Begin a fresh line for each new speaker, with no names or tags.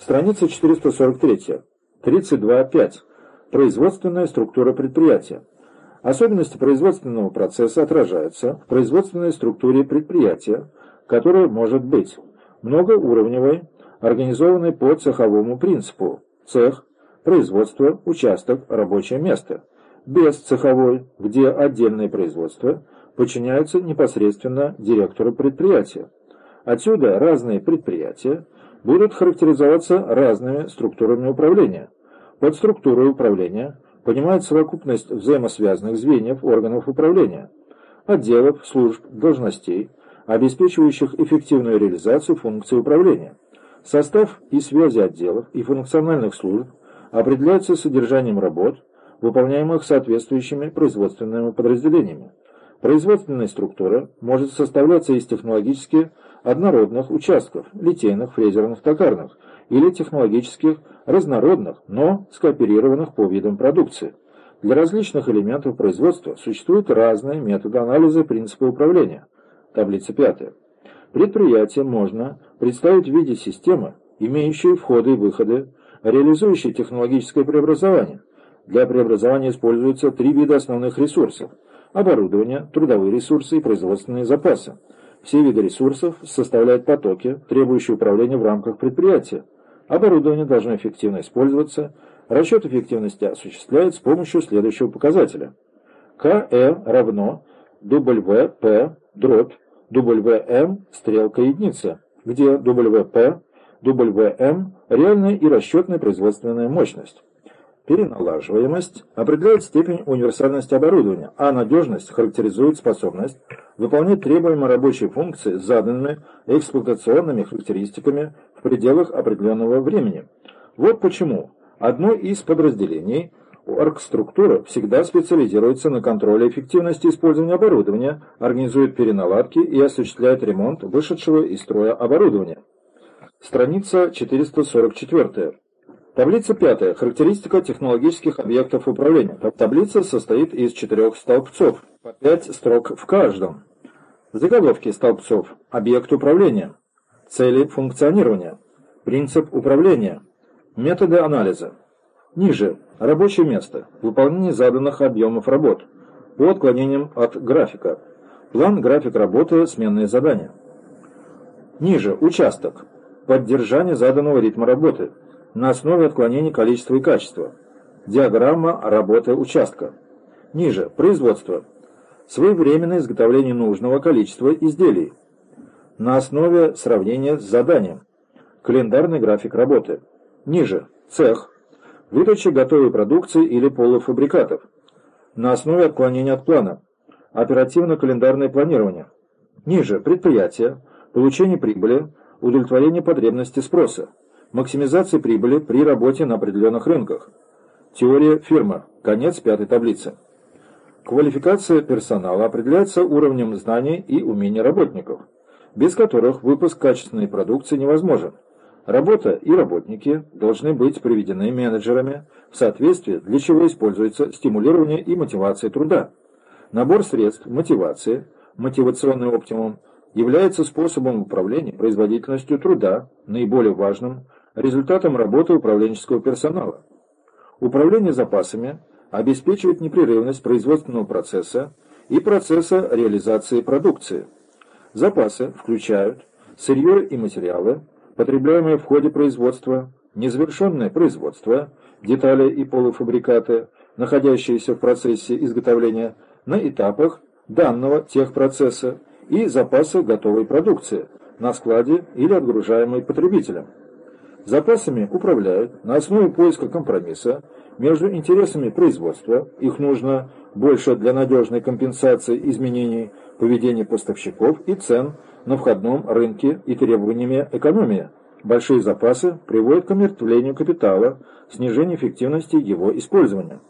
Страница 443. 32.5. Производственная структура предприятия. Особенности производственного процесса отражаются в производственной структуре предприятия, которая может быть многоуровневой, организованной по цеховому принципу, цех, производство, участок, рабочее место, без цеховой, где отдельное производство подчиняются непосредственно директору предприятия. Отсюда разные предприятия будут характеризоваться разными структурами управления. Под структурой управления понимают совокупность взаимосвязанных звеньев органов управления, отделов, служб, должностей, обеспечивающих эффективную реализацию функций управления. Состав и связи отделов и функциональных служб определяются содержанием работ, выполняемых соответствующими производственными подразделениями. Производственная структура может составляться из технологически однородных участков, литейных, фрезерных, токарных, или технологических разнородных, но скооперированных по видам продукции. Для различных элементов производства существуют разные методы анализа принципа управления. Таблица 5. Предприятие можно представить в виде системы, имеющей входы и выходы, реализующей технологическое преобразование. Для преобразования используются три вида основных ресурсов – оборудование, трудовые ресурсы и производственные запасы. Все виды ресурсов составляют потоки, требующие управления в рамках предприятия. Оборудование должно эффективно использоваться. Расчет эффективности осуществляется с помощью следующего показателя. КЭ равно WP дробь WM стрелка единица, где WP, WM – реальная и расчетная производственная мощность. Переналаживаемость определяет степень универсальности оборудования, а надежность характеризует способность выполнять требуемые рабочие функции заданными эксплуатационными характеристиками в пределах определенного времени. Вот почему одно из подразделений оргструктура всегда специализируется на контроле эффективности использования оборудования, организует переналадки и осуществляет ремонт вышедшего из строя оборудования. Страница 444. Таблица пятая. Характеристика технологических объектов управления. Таблица состоит из четырех столбцов, по пять строк в каждом. Заголовки столбцов. Объект управления. Цели функционирования. Принцип управления. Методы анализа. Ниже. Рабочее место. Выполнение заданных объемов работ. По отклонениям от графика. План, график работы, сменные задания. Ниже. Участок. Поддержание заданного ритма работы на основе отклонений количества и качества. Диаграмма работы участка. Ниже. Производство. Своевременное изготовление нужного количества изделий. На основе сравнения с заданием. Календарный график работы. Ниже. Цех. Выдача готовой продукции или полуфабрикатов. На основе отклонения от плана. Оперативно-календарное планирование. Ниже. Предприятие. Получение прибыли. Удовлетворение потребностей спроса максимизации прибыли при работе на определенных рынках. Теория фирмы. Конец пятой таблицы. Квалификация персонала определяется уровнем знаний и умений работников, без которых выпуск качественной продукции невозможен. Работа и работники должны быть приведены менеджерами в соответствии, для чего используется стимулирование и мотивация труда. Набор средств мотивации, мотивационный оптимум, является способом управления производительностью труда, наиболее важным результатом работы управленческого персонала. Управление запасами обеспечивает непрерывность производственного процесса и процесса реализации продукции. Запасы включают сырье и материалы, потребляемые в ходе производства, незавершенное производство, детали и полуфабрикаты, находящиеся в процессе изготовления на этапах данного техпроцесса и запасы готовой продукции на складе или отгружаемой потребителем. Запасами управляют на основе поиска компромисса между интересами производства, их нужно больше для надежной компенсации изменений поведения поставщиков и цен на входном рынке и требованиями экономии. Большие запасы приводят к омертвлению капитала, снижению эффективности его использования.